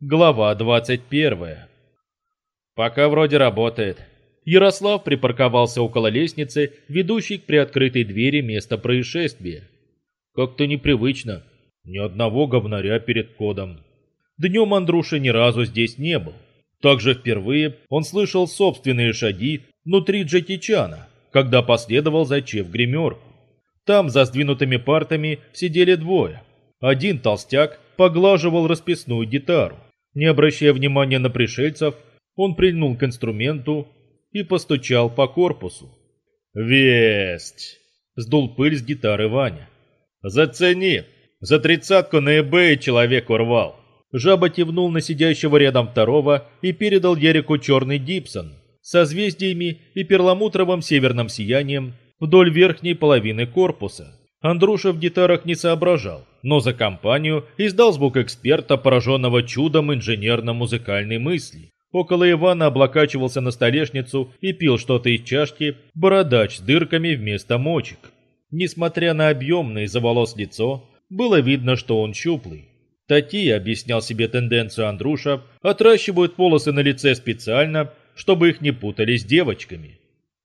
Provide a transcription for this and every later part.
Глава 21. Пока вроде работает. Ярослав припарковался около лестницы, ведущей к приоткрытой двери места происшествия. Как-то непривычно. Ни одного говнаря перед кодом. Днем Андруша ни разу здесь не был. Также впервые он слышал собственные шаги внутри Джеки Чана, когда последовал за Че в. Там за сдвинутыми партами сидели двое. Один толстяк поглаживал расписную гитару. Не обращая внимания на пришельцев, он прильнул к инструменту и постучал по корпусу. «Весть!» – сдул пыль с гитары Ваня. «Зацени! За тридцатку на eBay человек урвал!» Жаба кивнул на сидящего рядом второго и передал Ярику черный Дипсон со созвездиями и перламутровым северным сиянием вдоль верхней половины корпуса. Андруша в гитарах не соображал, но за компанию издал звук эксперта, пораженного чудом инженерно-музыкальной мысли. Около Ивана облокачивался на столешницу и пил что-то из чашки бородач с дырками вместо мочек. Несмотря на объемное из-за волос лицо, было видно, что он щуплый. Такие, объяснял себе тенденцию Андруша, отращивают волосы на лице специально, чтобы их не путали с девочками.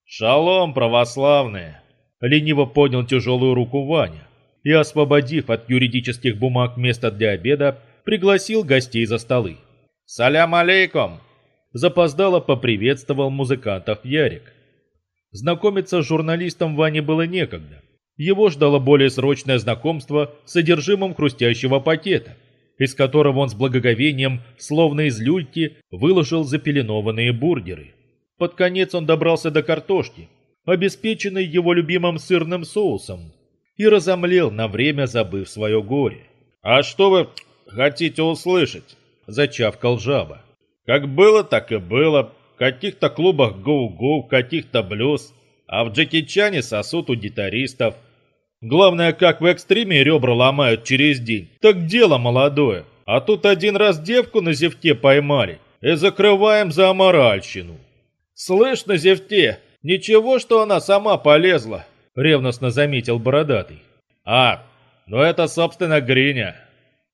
«Шалом, православные!» Лениво поднял тяжелую руку Ваня и, освободив от юридических бумаг место для обеда, пригласил гостей за столы. «Салям алейкум!» Запоздало поприветствовал музыкантов Ярик. Знакомиться с журналистом Ване было некогда. Его ждало более срочное знакомство с содержимым хрустящего пакета, из которого он с благоговением, словно из люльки, выложил запеленованные бургеры. Под конец он добрался до картошки, обеспеченный его любимым сырным соусом, и разомлел на время, забыв свое горе. «А что вы хотите услышать?» – зачавкал жаба. «Как было, так и было. В каких-то клубах гоу-гоу, в каких-то блюз, а в Джеки Чане сосут у гитаристов. Главное, как в экстриме ребра ломают через день. Так дело молодое. А тут один раз девку на зевте поймали и закрываем за аморальщину». «Слышь, на зевте, «Ничего, что она сама полезла», — ревностно заметил Бородатый. «А, ну это, собственно, Гриня».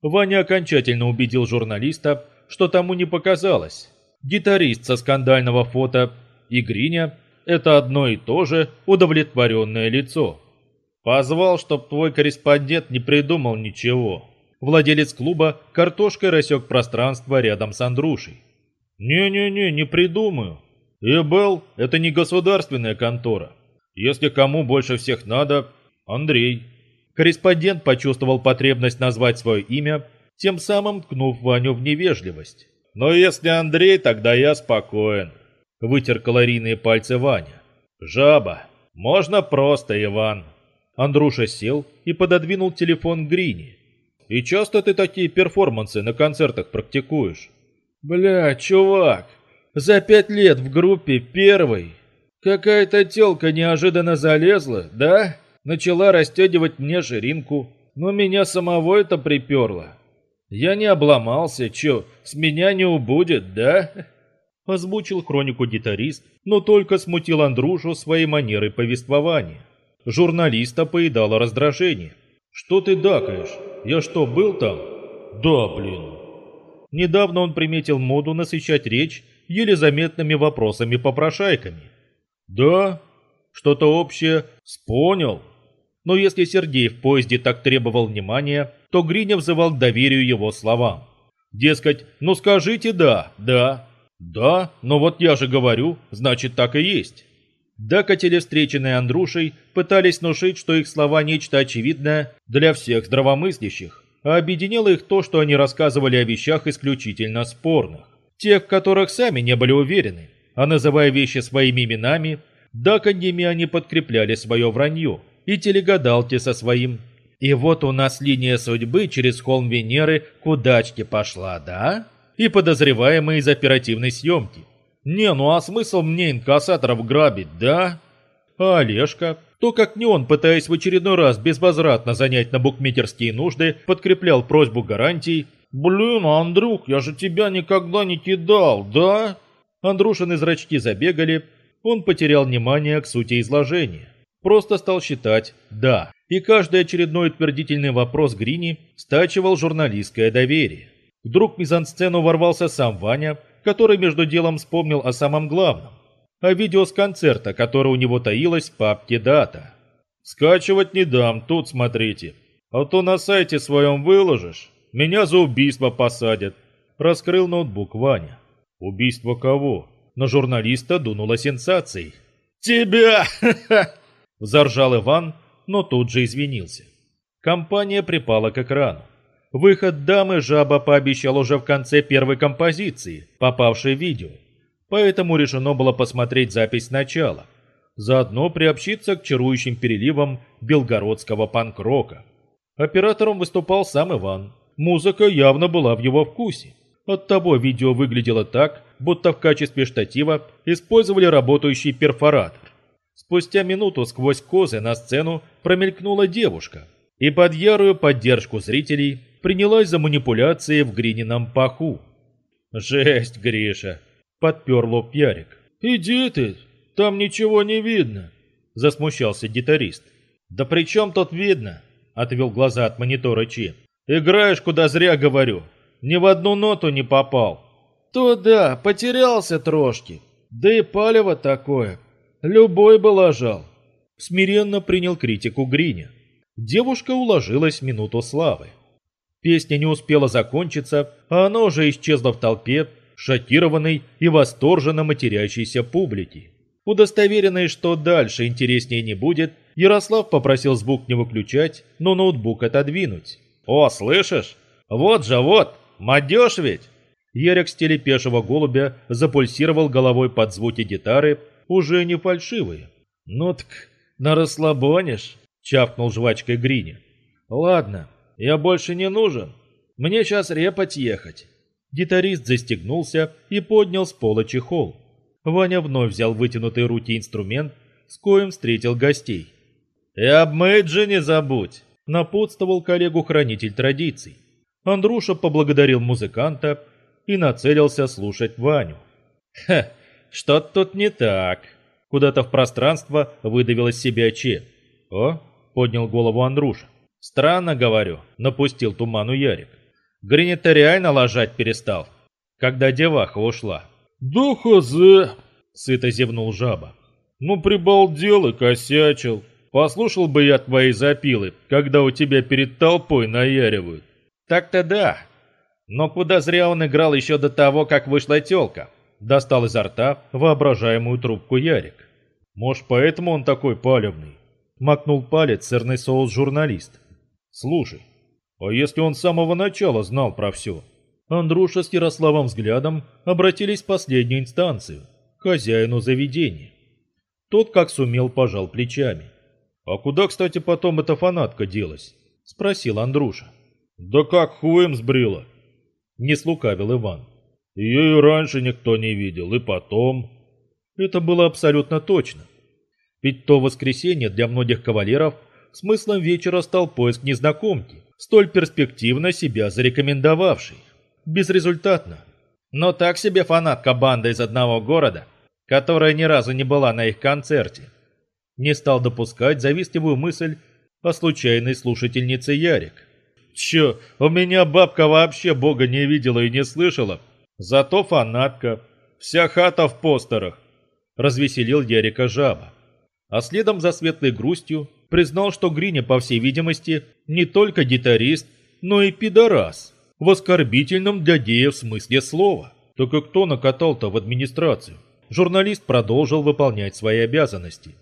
Ваня окончательно убедил журналиста, что тому не показалось. Гитарист со скандального фото и Гриня — это одно и то же удовлетворенное лицо. «Позвал, чтоб твой корреспондент не придумал ничего». Владелец клуба картошкой рассек пространство рядом с Андрушей. «Не-не-не, не придумаю», ИБЛ – это не государственная контора. Если кому больше всех надо – Андрей. Корреспондент почувствовал потребность назвать свое имя, тем самым ткнув Ваню в невежливость. «Но если Андрей, тогда я спокоен», – вытер калорийные пальцы Ваня. «Жаба. Можно просто, Иван». Андруша сел и пододвинул телефон к Грине. «И часто ты такие перформансы на концертах практикуешь?» «Бля, чувак, за пять лет в группе первой. Какая-то тёлка неожиданно залезла, да? Начала расстегивать мне ширинку, но меня самого это приперло. Я не обломался, чё, с меня не убудет, да? Озвучил хронику гитарист, но только смутил Андрюшу своей манерой повествования. Журналиста поедало раздражение. «Что ты дакаешь? Я что, был там?» «Да, блин». Недавно он приметил моду насыщать речь еле заметными вопросами-попрошайками. «Да, что-то общее спонял». Но если Сергей в поезде так требовал внимания, то Гриня взывал к доверию его словам. Дескать, ну скажите «да», «да», «да», но вот я же говорю, значит так и есть. Дакатели, встреченные Андрушей, пытались внушить, что их слова нечто очевидное для всех здравомыслящих, а объединило их то, что они рассказывали о вещах исключительно спорных тех, которых сами не были уверены, а называя вещи своими именами, даканьями они подкрепляли свое вранье, и телегадалки со своим. И вот у нас линия судьбы через холм Венеры к удачке пошла, да? И подозреваемые из оперативной съемки. Не, ну а смысл мне инкассаторов грабить, да? А Олежка, то как не он, пытаясь в очередной раз безвозвратно занять на букмекерские нужды, подкреплял просьбу гарантий, «Блин, Андрюх, я же тебя никогда не кидал, да?» Андрушины зрачки забегали, он потерял внимание к сути изложения. Просто стал считать «да». И каждый очередной утвердительный вопрос Грини стачивал журналистское доверие. Вдруг в мизансцену ворвался сам Ваня, который между делом вспомнил о самом главном. О видео с концерта, которое у него таилось в папке «Дата». «Скачивать не дам, тут смотрите. А то на сайте своем выложишь, меня за убийство посадят», – раскрыл ноутбук Ваня. «Убийство кого?» На журналиста дунуло сенсацией. «Тебя!» – заржал Иван, но тут же извинился. Компания припала к экрану. Выход дамы жаба пообещал уже в конце первой композиции, попавшей в видео. Поэтому решено было посмотреть запись сначала. Заодно приобщиться к чарующим переливам белгородского панк-рока. Оператором выступал сам Иван. Музыка явно была в его вкусе. Оттого видео выглядело так, будто в качестве штатива использовали работающий перфоратор. Спустя минуту сквозь козы на сцену промелькнула девушка и под ярую поддержку зрителей принялась за манипуляции в Гринином паху. «Жесть, Гриша!» – подпер лоб Ярик. «Иди ты, там ничего не видно!» – засмущался гитарист. «Да при чем тут видно?» – отвел глаза от монитора Чи. «Играешь, куда зря говорю. Ни в одну ноту не попал». «То да, потерялся трошки. Да и палево такое. Любой бы ложал». Смиренно принял критику Гриня. Девушка уложилась минуту славы. Песня не успела закончиться, а она уже исчезла в толпе, шокированной и восторженно матерящейся публики. Удостоверенный, что дальше интереснее не будет, Ярослав попросил звук не выключать, но ноутбук отодвинуть. «О, слышишь? Вот же, вот! Мадешь ведь!» Ярик с телепешего голубя запульсировал головой под звуки гитары, уже не фальшивые. «Ну так, на расслабонишь!» — чавкнул жвачкой Гриня. «Ладно, я больше не нужен. Мне сейчас репать ехать». Гитарист застегнулся и поднял с пола чехол. Ваня вновь взял вытянутый руки инструмент, с коем встретил гостей. «И обмыть же не забудь!» – напутствовал коллегу хранитель традиций. Андруша поблагодарил музыканта и нацелился слушать Ваню. «Ха, что-то тут не так!» Куда-то в пространство выдавил из себя Че. «О!» – поднял голову Андруша. «Странно, говорю», — напустил туману Ярик. Гринет-то реально ложать перестал, когда деваха ушла. «Да хз!» — сыто зевнул жаба. «Ну, прибалдел и косячил. Послушал бы я твои запилы, когда у тебя перед толпой наяривают». «Так-то да. Но куда зря он играл еще до того, как вышла телка?» Достал изо рта воображаемую трубку Ярик. «Может, поэтому он такой палевный?» Макнул палец сырный соус журналист. Слушай, а если он с самого начала знал про все? Андруша с Ярославом взглядом обратились в последнюю инстанцию, к хозяину заведения. Тот, как сумел, пожал плечами. «А куда, кстати, потом эта фанатка делась?» – спросил Андруша. «Да как хуем сбрила?» – не слукавил Иван. «Ее и раньше никто не видел, и потом...» Это было абсолютно точно. Ведь то воскресенье для многих кавалеров – смыслом вечера стал поиск незнакомки, столь перспективно себя зарекомендовавшей. Безрезультатно. Но так себе фанатка банды из одного города, которая ни разу не была на их концерте. Не стал допускать завистливую мысль о случайной слушательнице Ярик. Чё, у меня бабка вообще бога не видела и не слышала. Зато фанатка. Вся хата в постерах. Развеселил Ярика жаба. А следом за светлой грустью признал, что Гриня, по всей видимости, не только гитарист, но и пидорас. В оскорбительном для геев смысле слова. Только кто накатал-то в администрацию? Журналист продолжил выполнять свои обязанности.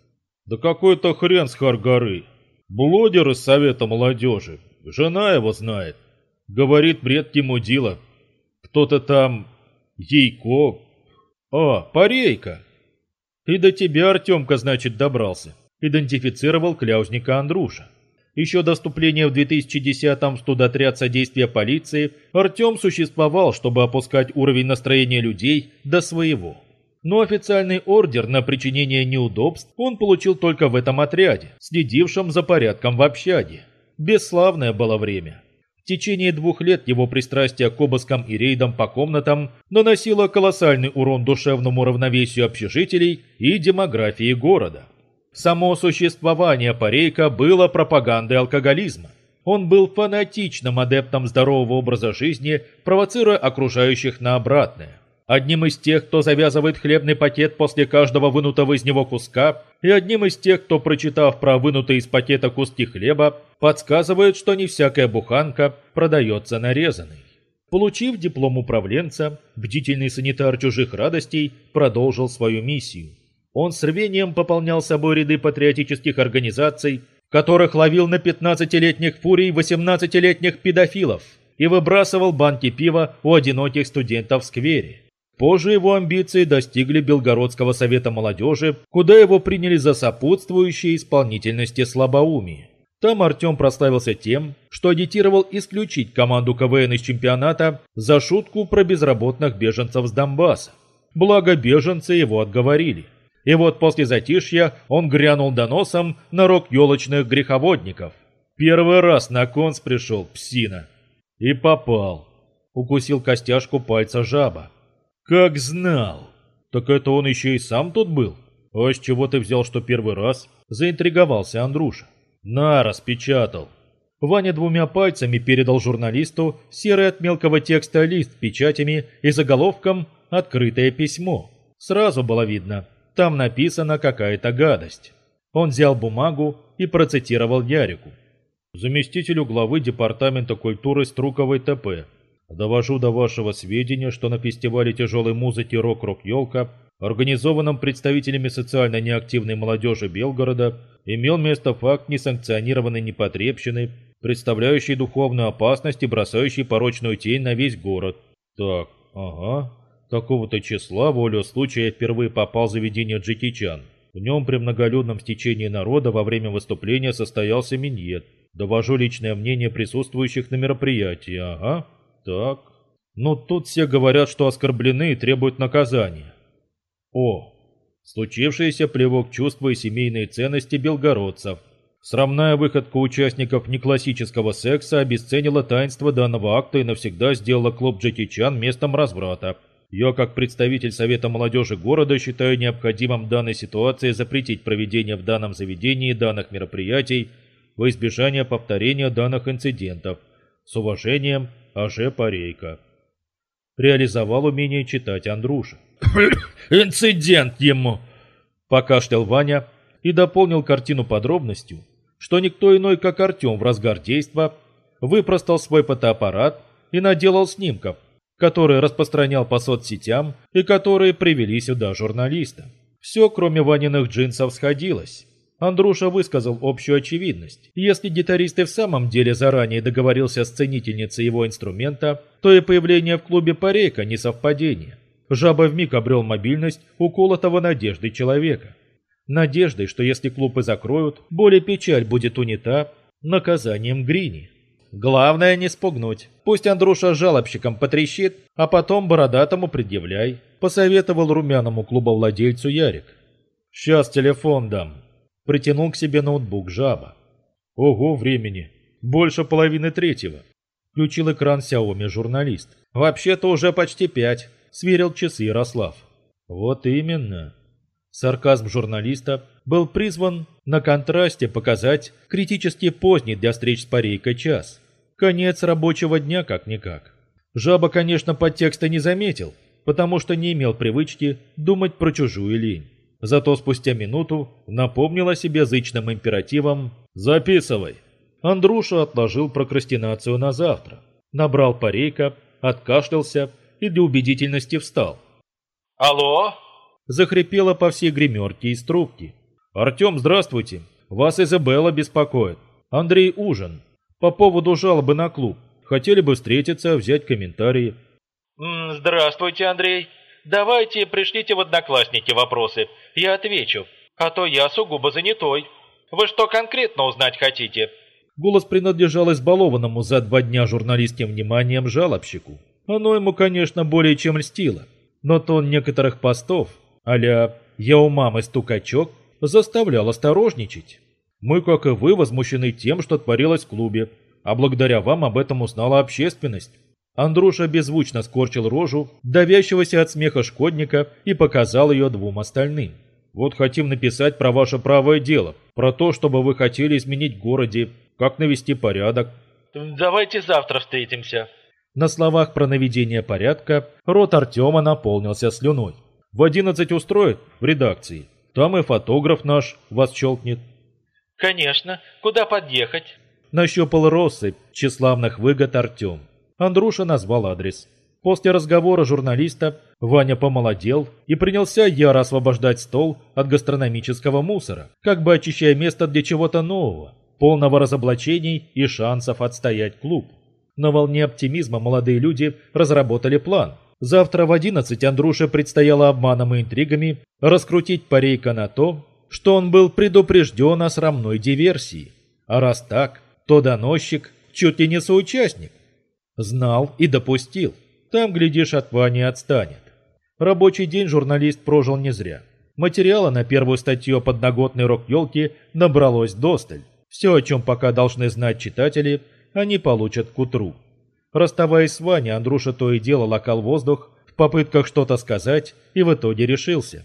Да какой-то хрен с Харгары. Блогер из Совета молодежи. Жена его знает. Говорит бред Тимудила. Кто-то там... Ейко... А, Парейка. И до тебя, Артемка, значит, добрался идентифицировал кляузника Андруша. Еще до вступления в 2010-м в студотряд содействия полиции Артем существовал, чтобы опускать уровень настроения людей до своего. Но официальный ордер на причинение неудобств он получил только в этом отряде, следившем за порядком в общаге. Бесславное было время. В течение двух лет его пристрастие к обыскам и рейдам по комнатам наносило колоссальный урон душевному равновесию общежителей и демографии города. Само существование Парейка было пропагандой алкоголизма. Он был фанатичным адептом здорового образа жизни, провоцируя окружающих на обратное. Одним из тех, кто завязывает хлебный пакет после каждого вынутого из него куска, и одним из тех, кто, прочитав про вынутые из пакета куски хлеба, подсказывает, что не всякая буханка продается нарезанной. Получив диплом управленца, бдительный санитар чужих радостей продолжил свою миссию. Он с рвением пополнял собой ряды патриотических организаций, которых ловил на 15-летних фурий 18-летних педофилов и выбрасывал банки пива у одиноких студентов в сквере. Позже его амбиции достигли Белгородского совета молодежи, куда его приняли за сопутствующие исполнительности слабоумие. Там Артем прославился тем, что агитировал исключить команду КВН из чемпионата за шутку про безработных беженцев с Донбасса. Благо беженцы его отговорили. И вот после затишья он грянул доносом на рог елочных греховодников. Первый раз на конс пришел псина. И попал. Укусил костяшку пальца жаба. Как знал. Так это он еще и сам тут был? А с чего ты взял, что первый раз? Заинтриговался Андруша. «На, распечатал». Ваня двумя пальцами передал журналисту серый от мелкого текста лист печатями и заголовком «Открытое письмо». Сразу было видно, там написана какая-то гадость. Он взял бумагу и процитировал Ярику. Заместителю главы Департамента культуры Струковой ТП. Довожу до вашего сведения, что на фестивале тяжелой музыки «Рок-Рок-Елка», организованном представителями социально неактивной молодежи Белгорода, имел место факт несанкционированной непотребщины, представляющий духовную опасность и бросающий порочную тень на весь город. Так, ага, такого-то числа волю случая впервые попал в заведение Джеки Чан. В нем при многолюдном стечении народа во время выступления состоялся миньет. Довожу личное мнение присутствующих на мероприятии, ага, так. Но тут все говорят, что оскорблены и требуют наказания. О, случившийся плевок чувства и семейные ценности белгородцев. Срамная выходка участников неклассического секса обесценила таинство данного акта и навсегда сделала клуб Джеки Чан местом разврата. Я, как представитель Совета молодежи города, считаю необходимым данной ситуации запретить проведение в данном заведении данных мероприятий во избежание повторения данных инцидентов. С уважением, А.Ж. Парейко. Реализовал умение читать Андруша. «Инцидент ему!» – покашлял Ваня и дополнил картину подробностью, что никто иной, как Артем в разгар действа, выпростал свой фотоаппарат и наделал снимков, которые распространял по соцсетям и которые привели сюда журналиста. Все, кроме Ваниных джинсов, сходилось. Андруша высказал общую очевидность. Если гитарист и в самом деле заранее договорился с ценительницей его инструмента, то и появление в клубе Парейка не совпадение. Жаба вмиг обрел мобильность уколотого надеждой человека. Надеждой, что если клубы закроют, более печаль будет унята наказанием Грини. Главное не спугнуть. Пусть Андруша жалобщиком потрещит, а потом бородатому предъявляй, посоветовал румяному клубовладельцу Ярик. Сейчас телефон дам. Притянул к себе ноутбук жаба. Ого, времени. Больше половины третьего. Включил экран Xiaomi журналист. Вообще-то уже почти пять сверил часы Ярослав. Вот именно. Сарказм журналиста был призван на контрасте показать критически поздний для встреч с парейкой час. Конец рабочего дня как-никак. Жаба, конечно, подтекста не заметил, потому что не имел привычки думать про чужую лень. Зато спустя минуту напомнил о себе зычным императивом «Записывай». Андруша отложил прокрастинацию на завтра. Набрал парейка, откашлялся и для убедительности встал. «Алло?» Захрипело по всей гримерке из трубки. «Артем, здравствуйте. Вас Изабелла беспокоит. Андрей ужин. По поводу жалобы на клуб. Хотели бы встретиться, взять комментарии». «Здравствуйте, Андрей. Давайте пришлите в Одноклассники вопросы. Я отвечу. А то я сугубо занятой. Вы что конкретно узнать хотите?» Голос принадлежал избалованному за два дня журналистским вниманием жалобщику. Оно ему, конечно, более чем льстило, но тон некоторых постов, а-ля «я у мамы стукачок», заставлял осторожничать. Мы, как и вы, возмущены тем, что творилось в клубе, а благодаря вам об этом узнала общественность. Андруша беззвучно скорчил рожу, давящегося от смеха шкодника, и показал ее двум остальным. Вот хотим написать про ваше правое дело, про то, чтобы вы хотели изменить в городе, Как навести порядок? Давайте завтра встретимся. На словах про наведение порядка рот Артема наполнился слюной. В одиннадцать устроит в редакции. Там и фотограф наш вас щелкнет. Конечно. Куда подъехать? Нащупал россыпь тщеславных выгод Артем. Андруша назвал адрес. После разговора журналиста Ваня помолодел и принялся яро освобождать стол от гастрономического мусора, как бы очищая место для чего-то нового, полного разоблачений и шансов отстоять клуб. На волне оптимизма молодые люди разработали план. Завтра в 11 Андруше предстояло обманом и интригами раскрутить парейка на то, что он был предупрежден о срамной диверсии. А раз так, то доносчик чуть ли не соучастник. Знал и допустил. Там, глядишь, от Вани отстанет. Рабочий день журналист прожил не зря. Материала на первую статью о подноготной рок-елке набралось досталь. Все, о чем пока должны знать читатели, они получат к утру. Расставаясь с Ваней, Андруша то и дело локал воздух в попытках что-то сказать и в итоге решился.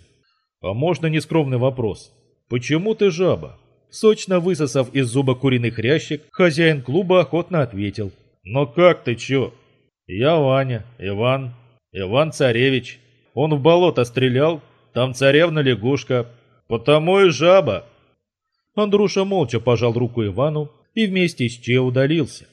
«А можно нескромный вопрос? Почему ты жаба?» Сочно высосав из зуба куриный хрящик, хозяин клуба охотно ответил. «Но как ты чё?» «Я Ваня, Иван, Иван Царевич. Он в болото стрелял, там царевна лягушка, потому и жаба». Андруша молча пожал руку Ивану и вместе с Че удалился.